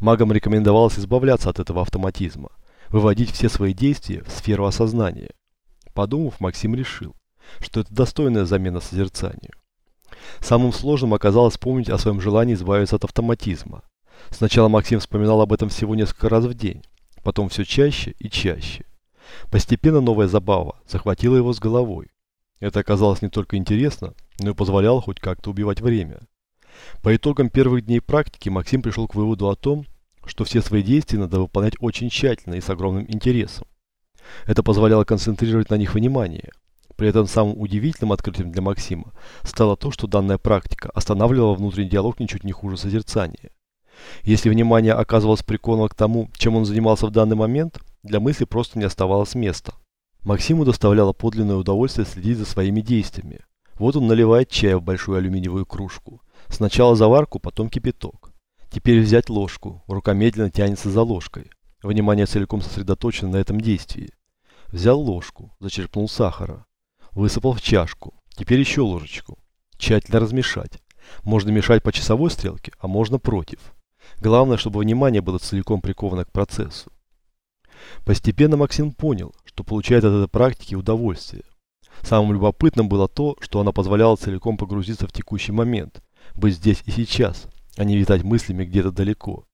Магам рекомендовалось избавляться от этого автоматизма, выводить все свои действия в сферу осознания. Подумав, Максим решил, что это достойная замена созерцанию. Самым сложным оказалось помнить о своем желании избавиться от автоматизма. Сначала Максим вспоминал об этом всего несколько раз в день, потом все чаще и чаще. Постепенно новая забава захватила его с головой. Это оказалось не только интересно, но и позволяло хоть как-то убивать время. По итогам первых дней практики Максим пришел к выводу о том, что все свои действия надо выполнять очень тщательно и с огромным интересом. Это позволяло концентрировать на них внимание. При этом самым удивительным открытием для Максима стало то, что данная практика останавливала внутренний диалог ничуть не хуже созерцания. Если внимание оказывалось приковано к тому, чем он занимался в данный момент, для мысли просто не оставалось места. Максиму доставляло подлинное удовольствие следить за своими действиями. Вот он наливает чай в большую алюминиевую кружку. Сначала заварку, потом кипяток. Теперь взять ложку. Рука медленно тянется за ложкой. Внимание целиком сосредоточено на этом действии. Взял ложку, зачерпнул сахара. Высыпал в чашку. Теперь еще ложечку. Тщательно размешать. Можно мешать по часовой стрелке, а можно против. Главное, чтобы внимание было целиком приковано к процессу. Постепенно Максим понял, что получает от этой практики удовольствие. Самым любопытным было то, что она позволяла целиком погрузиться в текущий момент, быть здесь и сейчас, а не витать мыслями где-то далеко.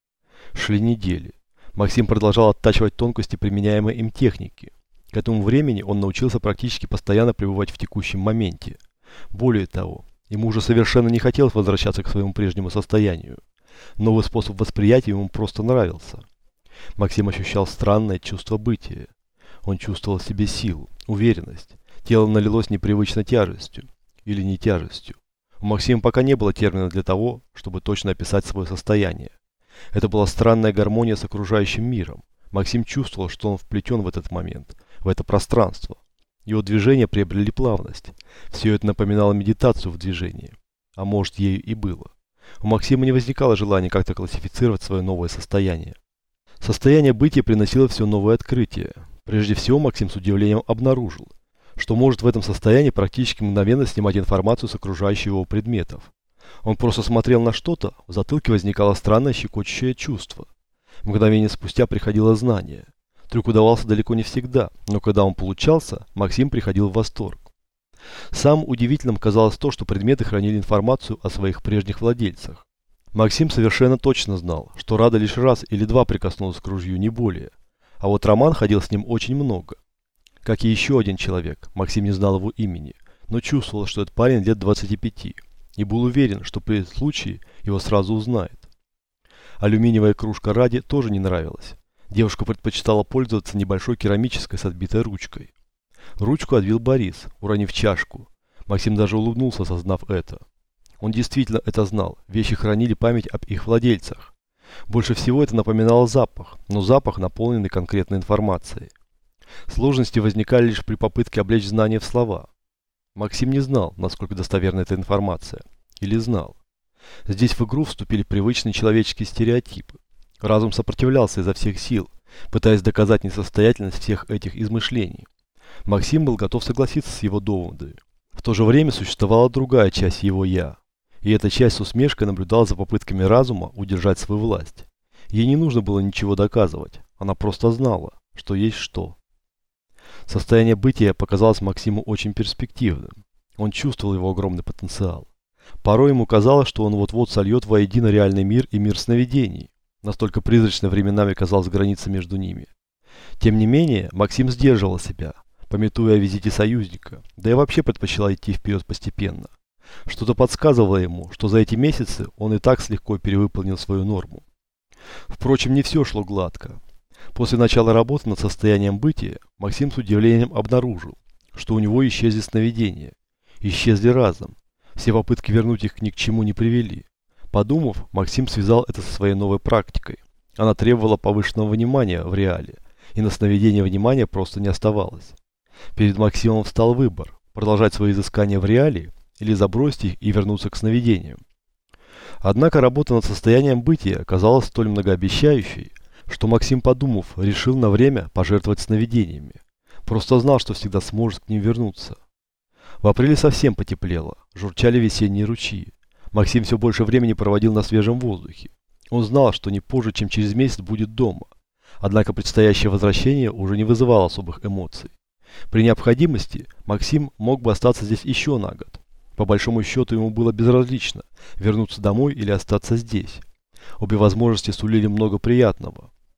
Шли недели. Максим продолжал оттачивать тонкости применяемой им техники. К этому времени он научился практически постоянно пребывать в текущем моменте. Более того, ему уже совершенно не хотелось возвращаться к своему прежнему состоянию. Новый способ восприятия ему просто нравился. Максим ощущал странное чувство бытия. Он чувствовал в себе силу, уверенность. Тело налилось непривычно тяжестью. Или не тяжестью. У Максима пока не было термина для того, чтобы точно описать свое состояние. Это была странная гармония с окружающим миром. Максим чувствовал, что он вплетен в этот момент, в это пространство. Его движения приобрели плавность. Все это напоминало медитацию в движении. А может, ею и было. У Максима не возникало желания как-то классифицировать свое новое состояние. Состояние бытия приносило все новые открытия. Прежде всего Максим с удивлением обнаружил, что может в этом состоянии практически мгновенно снимать информацию с окружающих его предметов. Он просто смотрел на что-то, в затылке возникало странное щекочущее чувство. Мгновение спустя приходило знание. Трюк удавался далеко не всегда, но когда он получался, Максим приходил в восторг. Самым удивительным казалось то, что предметы хранили информацию о своих прежних владельцах. Максим совершенно точно знал, что Рада лишь раз или два прикоснулась к ружью, не более. А вот Роман ходил с ним очень много. Как и еще один человек, Максим не знал его имени, но чувствовал, что этот парень лет 25, и был уверен, что при случае его сразу узнает. Алюминиевая кружка Ради тоже не нравилась. Девушка предпочитала пользоваться небольшой керамической с отбитой ручкой. Ручку отвил Борис, уронив чашку. Максим даже улыбнулся, осознав это. Он действительно это знал. Вещи хранили память об их владельцах. Больше всего это напоминало запах, но запах, наполненный конкретной информацией. Сложности возникали лишь при попытке облечь знания в слова. Максим не знал, насколько достоверна эта информация. Или знал. Здесь в игру вступили привычные человеческие стереотипы. Разум сопротивлялся изо всех сил, пытаясь доказать несостоятельность всех этих измышлений. Максим был готов согласиться с его доводами. В то же время существовала другая часть его «я». И эта часть с усмешкой наблюдала за попытками разума удержать свою власть. Ей не нужно было ничего доказывать. Она просто знала, что есть что. Состояние бытия показалось Максиму очень перспективным. Он чувствовал его огромный потенциал. Порой ему казалось, что он вот-вот сольет воедино реальный мир и мир сновидений. Настолько призрачно временами казалась граница между ними. Тем не менее, Максим сдерживал себя, пометуя о визите союзника, да и вообще предпочла идти вперед постепенно. Что-то подсказывало ему, что за эти месяцы он и так слегка перевыполнил свою норму. Впрочем, не все шло гладко. После начала работы над состоянием бытия, Максим с удивлением обнаружил, что у него исчезли сновидения. Исчезли разом. Все попытки вернуть их ни к чему не привели. Подумав, Максим связал это со своей новой практикой. Она требовала повышенного внимания в реале, и на сновидение внимания просто не оставалось. Перед Максимом встал выбор – продолжать свои изыскания в реале или забросить их и вернуться к сновидениям. Однако работа над состоянием бытия оказалась столь многообещающей, что Максим, подумав, решил на время пожертвовать сновидениями. Просто знал, что всегда сможет к ним вернуться. В апреле совсем потеплело, журчали весенние ручьи. Максим все больше времени проводил на свежем воздухе. Он знал, что не позже, чем через месяц будет дома. Однако предстоящее возвращение уже не вызывало особых эмоций. При необходимости Максим мог бы остаться здесь еще на год. По большому счету ему было безразлично, вернуться домой или остаться здесь. Обе возможности сулили много приятного.